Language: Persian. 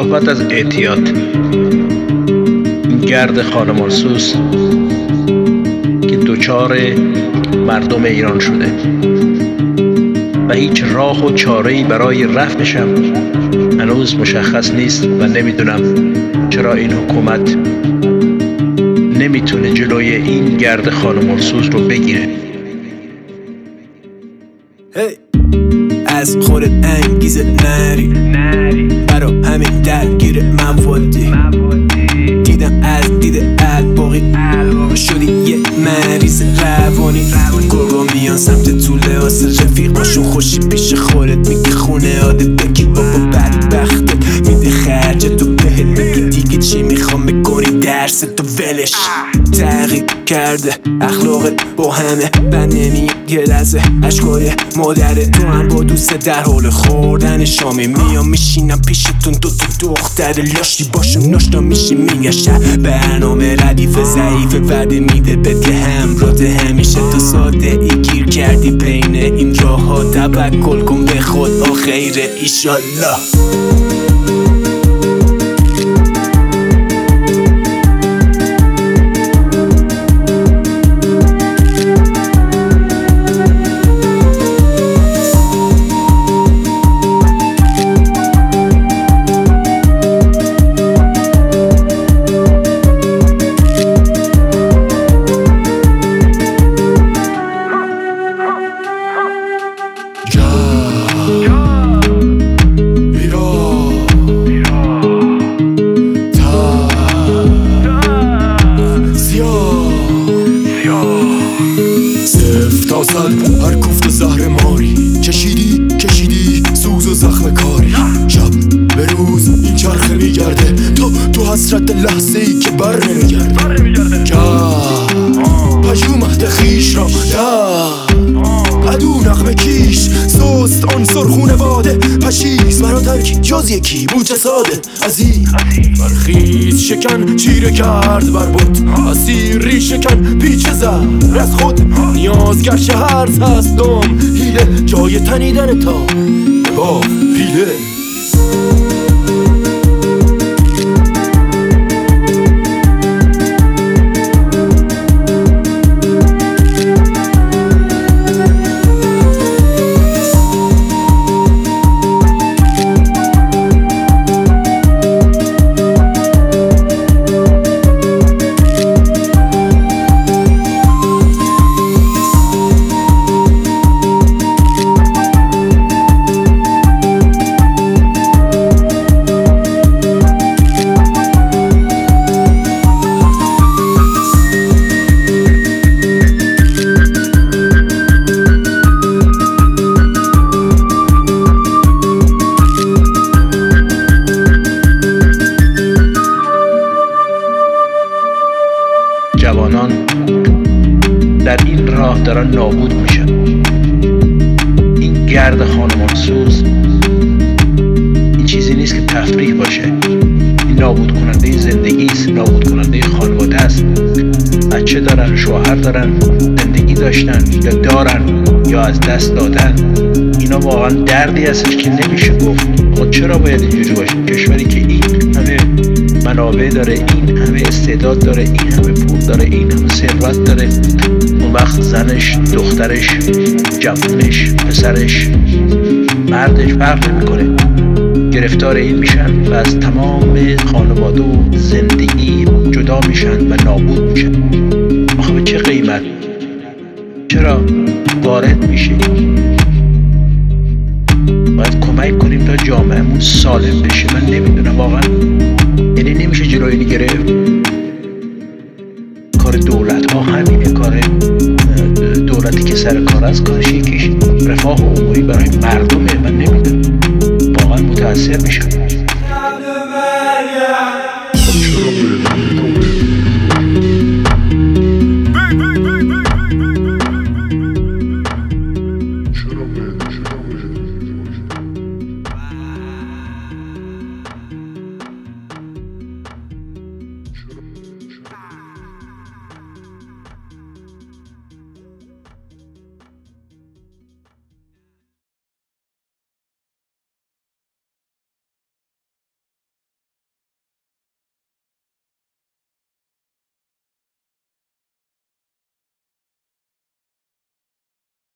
صحبت از اعتیاد. گرد خانمانسوز که دوچار مردم ایران شده و هیچ راه و چاره برای رفعشم هنوز مشخص نیست و نمی‌دونم چرا این حکومت نمی‌تونه جلوی این گرد خانمانسوز رو بگیره. از خودت انگیزه نری. برا همین درگیر موادی دیدم از دید الباقی. شدی یه مریض روانی. گرگا میان سمت تو لحاظ رفیقاشون خوشی پیش خودت میگه خونه عادت چی می‌خوام بکنی درس تو ولش. تغییر کرده اخلاقت با همه. و نمی یه لحظه اشکای مادره تو هم با دوست در حال خوردن شامی میام میشینم پیشتون دو تا دختر لاشی باشون نشنا میشی میگشت برنامه ردیف ضعیف وعده میده بد که همراه همیشه تو ساده ای. گیر کردی بین این راه ها توکل کن به خود آخیر ایشالله جز یکی موچه ساده. عزیز. برخیز شکن چیره کرد بر بود اسیری شکن پیچ زر از خود. نیاز گرش هرز هست دم. هیله جای تنیدن تا. با پیله راه دارن نابود میشن. این گرد خانمانسوز این چیزی نیست که تفریح باشه. این نابود کننده زندگی است نابود کننده خانواده است. بچه دارن شوهر دارن زندگی داشتن یا دارن یا از دست دادن. اینا واقعا دردی هستش که نمیشه گفت. خب چرا باید اینجوری باشه؟ کشوری که این همه منابع داره این همه استعداد داره این همه پول داره این همه ثروت داره. اون وقت زنش دخترش جوونش پسرش مردش فرق نمی‌کنه. گرفتار این میشن و از تمام خانواده و زندگی جدا میشن و نابود میشن. آخه به چه قیمت؟ چرا وارد میشه باید کمک کنیم تا جامعهمون سالم بشه. من نمی‌دونم واقعا. یعنی نمیشه جلوی گرفت؟ کار دولت ها همینه کار دولتی که سر کار از کارش یکیش رفاه عمومی برای مردمه من نمی‌دونم واقعا متاثر میشم.